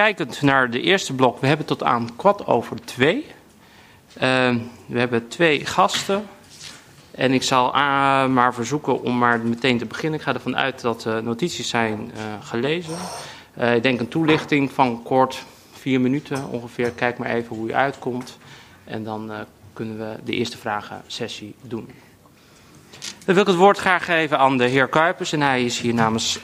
kijkend naar de eerste blok, we hebben tot aan kwart over twee. Uh, we hebben twee gasten. En ik zal uh, maar verzoeken om maar meteen te beginnen. Ik ga ervan uit dat de notities zijn uh, gelezen. Ik denk een toelichting van kort, vier minuten ongeveer. Kijk maar even hoe u uitkomt. En dan kunnen we de eerste vragen-sessie doen. Dan wil ik het woord graag geven aan de heer Kuipers. En hij is hier namens...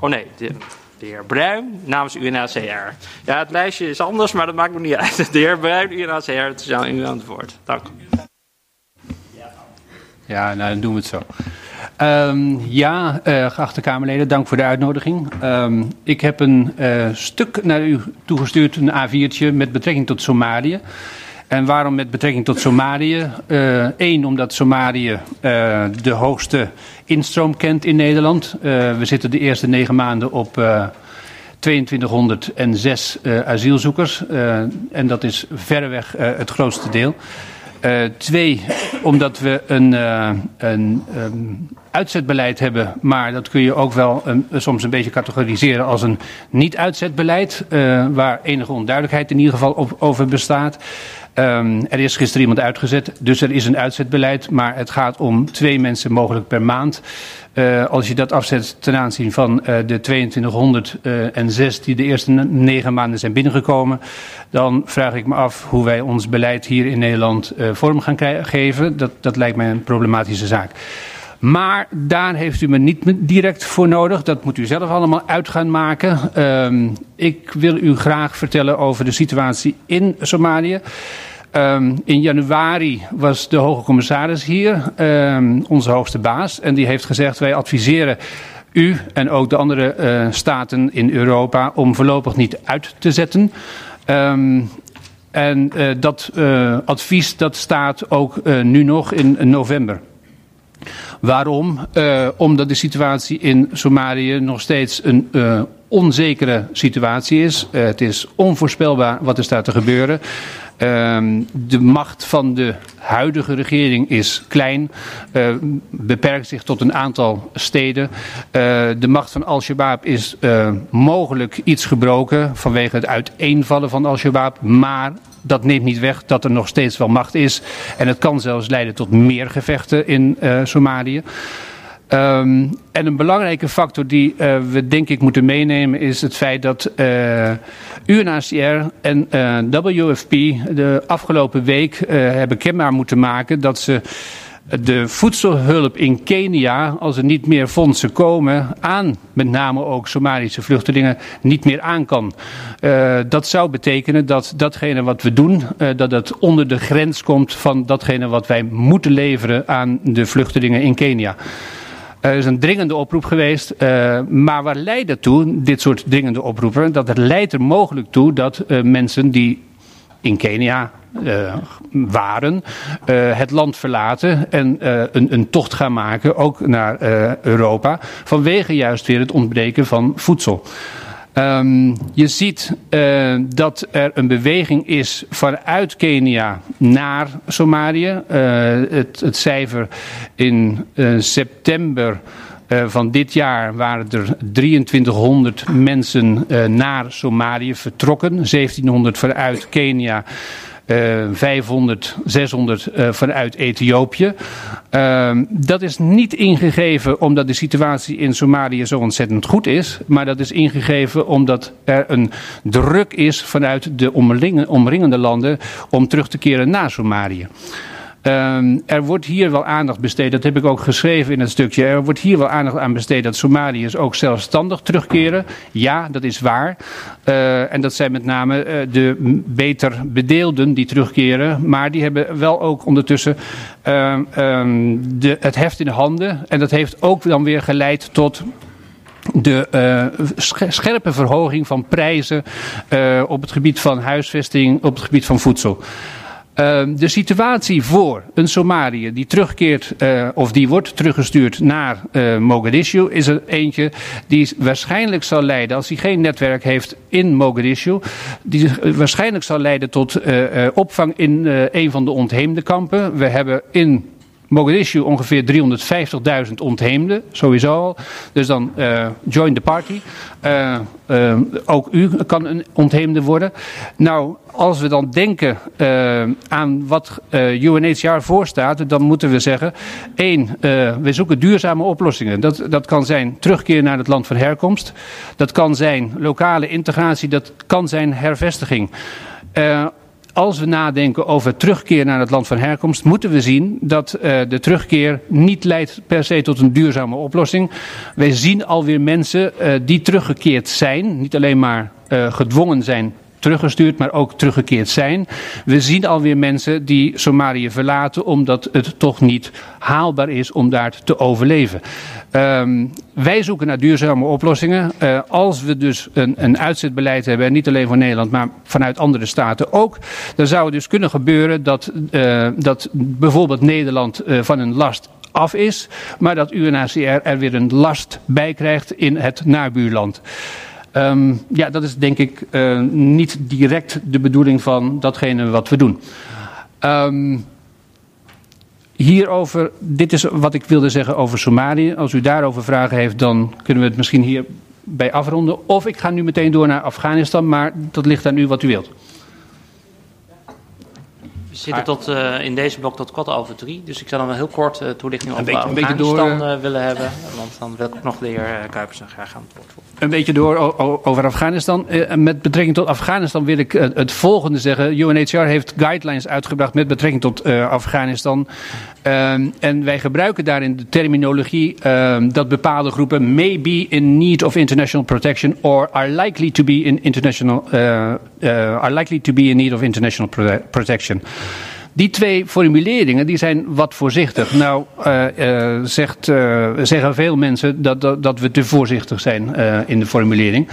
oh nee, de, de heer Bruin namens UNHCR. Ja, het lijstje is anders, maar dat maakt me niet uit. De heer Bruin, UNHCR, het is aan u aan het woord. Dank. Ja, nou dan doen we het zo. Um, ja, uh, geachte Kamerleden, dank voor de uitnodiging. Um, ik heb een uh, stuk naar u toegestuurd, een A4'tje met betrekking tot Somalië. En waarom met betrekking tot Somalië? Eén, uh, omdat Somalië de hoogste instroom kent in Nederland. we zitten de eerste negen maanden op 2206 asielzoekers. en dat is verreweg het grootste deel. Twee, omdat we een, een um, uitzetbeleid hebben, maar dat kun je ook wel um, soms een beetje categoriseren als een niet-uitzetbeleid, waar enige onduidelijkheid in ieder geval over bestaat. Um, er is gisteren iemand uitgezet, dus er is een uitzetbeleid, maar het gaat om twee mensen mogelijk per maand. Uh, als je dat afzet ten aanzien van uh, de 2206 die de eerste negen maanden zijn binnengekomen, dan vraag ik me af hoe wij ons beleid hier in Nederland vorm gaan geven. Dat, dat lijkt mij een problematische zaak. Maar daar heeft u me niet direct voor nodig. Dat moet u zelf allemaal uit gaan maken. Uh, ik wil u graag vertellen over de situatie in Somalië. Um, in januari was de hoge commissaris hier, um, onze hoogste baas. En die heeft gezegd, wij adviseren u en ook de andere uh, staten in Europa om voorlopig niet uit te zetten. Um, en uh, dat uh, advies dat staat ook nu nog in november. Waarom? Uh, omdat de situatie in Somalië nog steeds een uh, onzekere situatie is. Uh, het is onvoorspelbaar wat er staat te gebeuren. de macht van de huidige regering is klein, beperkt zich tot een aantal steden. de macht van Al-Shabaab is mogelijk iets gebroken vanwege het uiteenvallen van Al-Shabaab, maar dat neemt niet weg dat er nog steeds wel macht is. En het kan zelfs leiden tot meer gevechten in Somalië. Um, en een belangrijke factor die uh, we denk ik moeten meenemen is het feit dat uh, UNHCR en uh, WFP de afgelopen week hebben kenbaar moeten maken dat ze de voedselhulp in Kenia, als er niet meer fondsen komen, aan met name ook Somalische vluchtelingen, niet meer aan kan. Dat zou betekenen dat datgene wat we doen, uh, dat dat onder de grens komt van datgene wat wij moeten leveren aan de vluchtelingen in Kenia. Er is een dringende oproep geweest, uh, maar waar leidt dat toe, dit soort dringende oproepen? Dat het leidt er mogelijk toe dat mensen die in Kenia waren, het land verlaten en een, een, tocht gaan maken, ook naar Europa, vanwege juist weer het ontbreken van voedsel. Um, je ziet dat er een beweging is vanuit Kenia naar Somalië. Het, het, cijfer in september uh, van dit jaar waren er 2300 mensen naar Somalië vertrokken. 1700 vanuit Kenia. Uh, 500, 600 uh, vanuit Ethiopië. Uh, dat is niet ingegeven omdat de situatie in Somalië zo ontzettend goed is, maar dat is ingegeven omdat er een druk is vanuit de omringende landen om terug te keren naar Somalië. Um, er wordt hier wel aandacht besteed, dat heb ik ook geschreven in het stukje. Er wordt hier wel aandacht aan besteed dat Somaliërs ook zelfstandig terugkeren. Ja, dat is waar. Uh, en dat zijn met name uh, de beter bedeelden die terugkeren. Maar die hebben wel ook ondertussen uh, de, het heft in de handen. En dat heeft ook dan weer geleid tot de uh, scherpe verhoging van prijzen uh, op het gebied van huisvesting, op het gebied van voedsel. Uh, de situatie voor een Somalië die terugkeert uh, of die wordt teruggestuurd naar uh, Mogadishu is er eentje die waarschijnlijk zal leiden, als hij geen netwerk heeft in Mogadishu, die waarschijnlijk zal leiden tot opvang in een van de ontheemde kampen. We hebben in Mogadishu ongeveer 350.000 ontheemden, sowieso al. Dus dan uh, join the party. Uh, uh, ook u kan een ontheemde worden. Nou, als we dan denken aan wat UNHCR voorstaat, dan moeten we zeggen: één, we zoeken duurzame oplossingen. Dat, dat kan zijn terugkeer naar het land van herkomst. Dat kan zijn lokale integratie. Dat kan zijn hervestiging. Als we nadenken over terugkeer naar het land van herkomst, moeten we zien dat uh, de terugkeer niet leidt per se tot een duurzame oplossing. Wij zien alweer mensen uh, die teruggekeerd zijn, niet alleen maar uh, gedwongen zijn teruggestuurd, maar ook teruggekeerd zijn. We zien alweer mensen die Somalië verlaten omdat het toch niet haalbaar is om daar te overleven. Um, wij zoeken naar duurzame oplossingen. Uh, als we dus een, een uitzetbeleid hebben, en niet alleen voor Nederland, maar vanuit andere staten ook, dan zou het dus kunnen gebeuren dat, uh, dat bijvoorbeeld Nederland uh, van een last af is, maar dat UNHCR er weer een last bij krijgt in het nabuurland. Um, ja, dat is denk ik uh, niet direct de bedoeling van datgene wat we doen. Um, hierover, dit is wat ik wilde zeggen over Somalië. Als u daarover vragen heeft, dan kunnen we het misschien hierbij afronden. Of ik ga nu meteen door naar Afghanistan, maar dat ligt aan u wat u wilt. We zitten tot, uh, in deze blok tot kwart over drie. Dus ik zou dan wel heel kort uh, toelichting over Afghanistan uh, willen hebben. Want dan wil ik nog de heer Kuipers graag aan het woord voeren. Een beetje door over Afghanistan. met betrekking tot Afghanistan wil ik het volgende zeggen. UNHCR heeft guidelines uitgebracht met betrekking tot Afghanistan. Um, en wij gebruiken daarin de terminologie um, dat bepaalde groepen may be in need of international protection or are likely to be in international are likely to be in need of international protection. Die twee formuleringen die zijn wat voorzichtig. Nou uh, uh, zegt, uh, zeggen veel mensen dat, dat, dat, we te voorzichtig zijn in de formulering.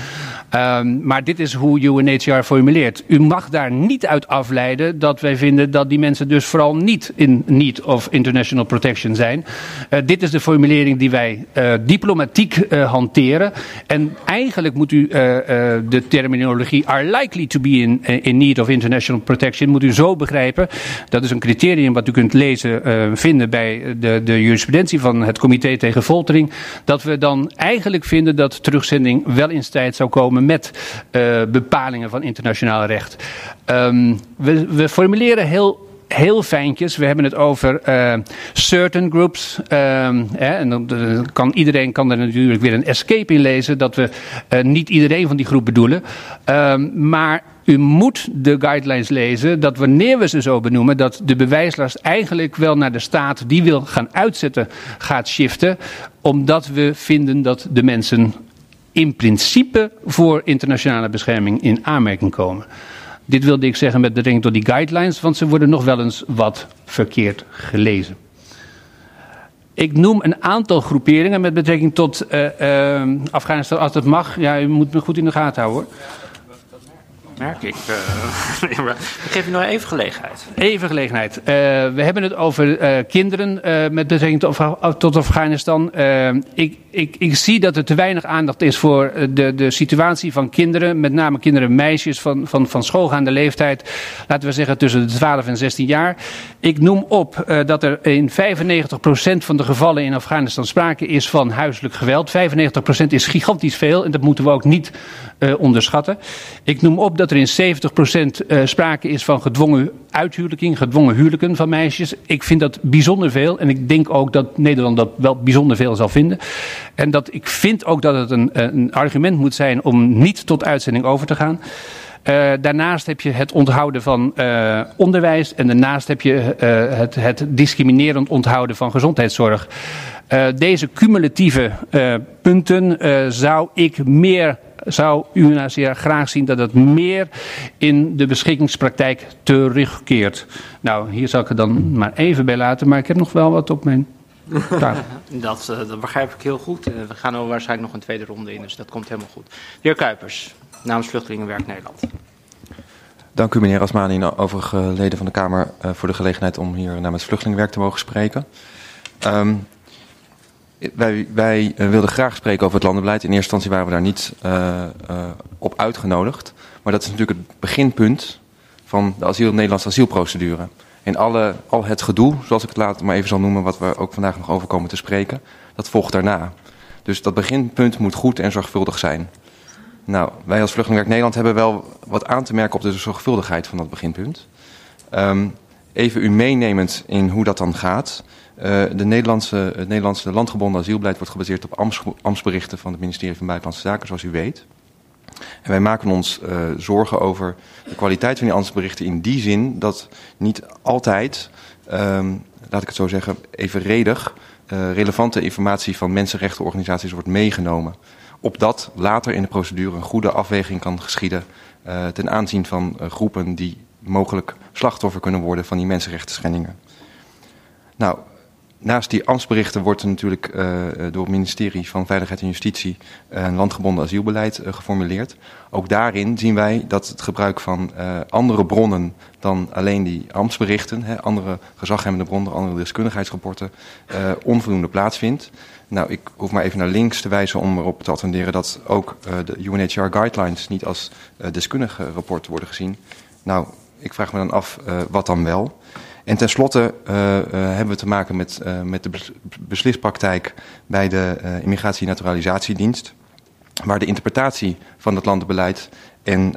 Um, maar dit is hoe UNHCR formuleert. U mag daar niet uit afleiden dat wij vinden dat die mensen dus vooral niet in need of international protection zijn. Uh, dit is de formulering die wij uh, diplomatiek uh, hanteren. En eigenlijk moet u de terminologie are likely to be in, in need of international protection moet u zo begrijpen. Dat is een criterium wat u kunt lezen, vinden bij de, de jurisprudentie van het comité tegen foltering. Dat we dan eigenlijk vinden dat terugzending wel in strijd zou komen met uh, bepalingen van internationaal recht. Um, we, formuleren heel heel fijntjes. We hebben het over uh, certain groups. Hè, en dan kan iedereen kan er natuurlijk weer een escape in lezen. Dat we uh, niet iedereen van die groep bedoelen. Uh, maar u moet de guidelines lezen dat wanneer we ze zo benoemen, dat de bewijslast eigenlijk wel naar de staat die wil gaan uitzetten gaat shiften. Omdat we vinden dat de mensen in principe voor internationale bescherming in aanmerking komen. Dit wilde ik zeggen met betrekking tot die guidelines, want ze worden nog wel eens wat verkeerd gelezen. Ik noem een aantal groeperingen met betrekking tot uh, uh, Afghanistan, als dat mag. Ja, u moet me goed in de gaten houden hoor merk ik. Uh, ik geef je nog even gelegenheid. Even gelegenheid. Uh, we hebben het over uh, kinderen met betrekking tot, tot Afghanistan. ik, ik, ik zie dat er te weinig aandacht is voor de, de situatie van kinderen. Met name kinderen en meisjes van, van, van schoolgaande leeftijd. Laten we zeggen tussen de 12 en 16 jaar. Ik noem op dat er in 95% van de gevallen in Afghanistan sprake is van huiselijk geweld. 95% is gigantisch veel en dat moeten we ook niet onderschatten. Ik noem op dat er in 70% uh, sprake is van gedwongen uithuwelijking, gedwongen huwelijken van meisjes. Ik vind dat bijzonder veel en ik denk ook dat Nederland dat wel bijzonder veel zal vinden. En dat ik vind ook dat het een, een argument moet zijn om niet tot uitzending over te gaan. Uh, daarnaast heb je het onthouden van uh, onderwijs en daarnaast heb je uh, het, het discriminerend onthouden van gezondheidszorg. deze cumulatieve punten zou ik meer zou UNHCR graag zien dat het meer in de beschikkingspraktijk terugkeert. Nou, hier zal ik het dan maar even bij laten, maar ik heb nog wel wat op mijn. dat, uh, dat begrijp ik heel goed. Uh, we gaan er waarschijnlijk nog een tweede ronde in, dus dat komt helemaal goed. De heer Kuipers, namens Vluchtelingenwerk Nederland. Dank u meneer Asmani en overige leden van de Kamer voor de gelegenheid om hier namens Vluchtelingenwerk te mogen spreken. Um, wij, wij wilden graag spreken over het landenbeleid. In eerste instantie waren we daar niet uh, uh, op uitgenodigd. Maar dat is natuurlijk het beginpunt van de asiel, Nederlandse asielprocedure. En alle, al het gedoe, zoals ik het later maar even zal noemen, wat we ook vandaag nog over komen te spreken, dat volgt daarna. Dus dat beginpunt moet goed en zorgvuldig zijn. Nou, wij als Vluchtelingenwerk Nederland hebben wel wat aan te merken op de zorgvuldigheid van dat beginpunt. Um, even u meenemend in hoe dat dan gaat. Uh, de Nederlandse, het Nederlandse landgebonden asielbeleid wordt gebaseerd op ambtsberichten van het ministerie van Buitenlandse Zaken, zoals u weet. En wij maken ons uh, zorgen over de kwaliteit van die ambtsberichten in die zin dat niet altijd, um, laat ik het zo zeggen, evenredig uh, relevante informatie van mensenrechtenorganisaties wordt meegenomen. Opdat later in de procedure een goede afweging kan geschieden uh, ten aanzien van groepen die mogelijk slachtoffer kunnen worden van die mensenrechten schendingen. Nou, naast die ambtsberichten wordt er natuurlijk uh, door het ministerie van Veiligheid en Justitie een landgebonden asielbeleid uh, geformuleerd. Ook daarin zien wij dat het gebruik van andere bronnen dan alleen die ambtsberichten, hè, andere gezaghebbende bronnen, andere deskundigheidsrapporten, onvoldoende plaatsvindt. Nou, ik hoef maar even naar links te wijzen om erop te attenderen dat ook de UNHCR guidelines niet als deskundige rapport worden gezien. Nou, ik vraag me dan af wat dan wel. En tenslotte uh, uh, hebben we te maken met, uh, met de beslispraktijk bij de Immigratie- en Naturalisatiedienst. Waar de interpretatie van het landenbeleid en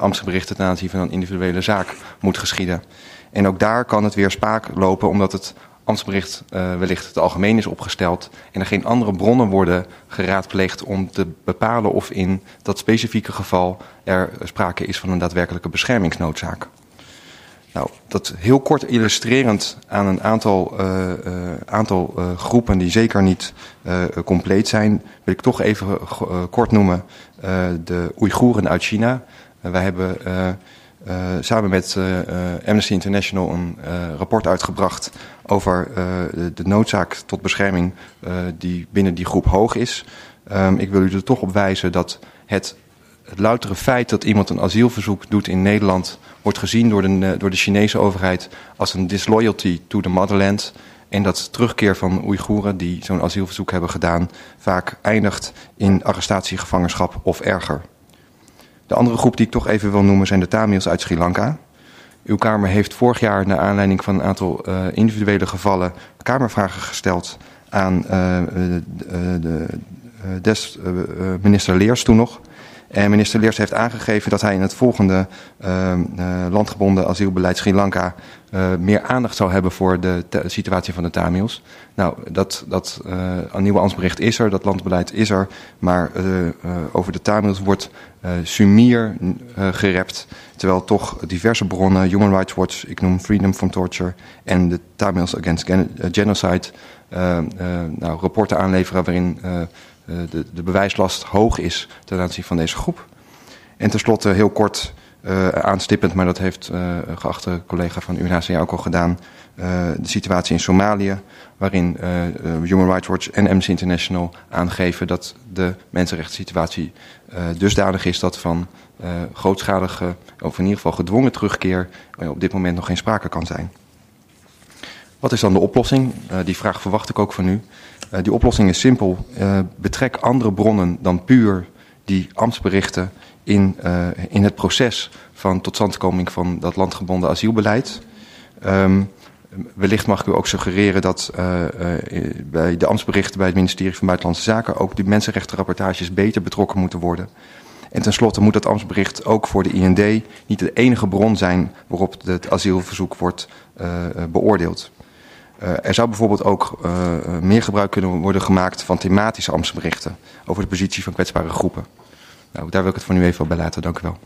ambtsberichten ten aanzien van een individuele zaak moet geschieden. En ook daar kan het weer spaak lopen omdat het ambtsbericht wellicht te algemeen is opgesteld en er geen andere bronnen worden geraadpleegd om te bepalen of in dat specifieke geval er sprake is van een daadwerkelijke beschermingsnoodzaak. Nou, dat heel kort illustrerend aan een aantal, uh, uh, aantal uh, groepen die zeker niet compleet zijn, wil ik toch even kort noemen de Oeigoeren uit China. wij hebben samen met Amnesty International een rapport uitgebracht over de, noodzaak tot bescherming die binnen die groep hoog is. Um, ik wil u er toch op wijzen dat het het loutere feit dat iemand een asielverzoek doet in Nederland wordt gezien door de, door de Chinese overheid als een disloyalty to the motherland. En dat terugkeer van Oeigoeren die zo'n asielverzoek hebben gedaan vaak eindigt in arrestatiegevangenschap of erger. De andere groep die ik toch even wil noemen zijn de Tamils uit Sri Lanka. Uw Kamer heeft vorig jaar naar aanleiding van een aantal uh, individuele gevallen Kamervragen gesteld aan uh, de, de, des, uh, minister Leers toen nog. En minister Leers heeft aangegeven dat hij in het volgende uh, uh, landgebonden asielbeleid Sri Lanka uh, meer aandacht zou hebben voor de situatie van de Tamils. Nou, dat, dat een nieuwe ambtsbericht is er, dat landbeleid is er, maar over de Tamils wordt sumier gerept. Terwijl toch diverse bronnen, Human Rights Watch, ik noem Freedom from Torture en de Tamils Against Genocide, nou, rapporten aanleveren waarin eh, de, de bewijslast hoog is ten aanzien van deze groep. En tenslotte heel kort uh, aanstippend, maar dat heeft uh, geachte collega van UNHCR ook al gedaan, de situatie in Somalië, waarin Human Rights Watch en Amnesty International aangeven dat de mensenrechtssituatie dusdanig is dat van grootschalige, of in ieder geval gedwongen terugkeer, op dit moment nog geen sprake kan zijn. Wat is dan de oplossing? die vraag verwacht ik ook van u. Uh, die oplossing is simpel. Uh, betrek andere bronnen dan puur die ambtsberichten in, uh, in het proces van totstandkoming van dat landgebonden asielbeleid. Um, wellicht mag ik u ook suggereren dat bij de ambtsberichten bij het ministerie van Buitenlandse Zaken ook de mensenrechtenrapportages beter betrokken moeten worden. En tenslotte moet dat ambtsbericht ook voor de IND niet de enige bron zijn waarop het asielverzoek wordt beoordeeld. Uh, er zou bijvoorbeeld ook uh, meer gebruik kunnen worden gemaakt van thematische ambtsberichten over de positie van kwetsbare groepen. Nou, daar wil ik het voor nu even bij laten. Dank u wel.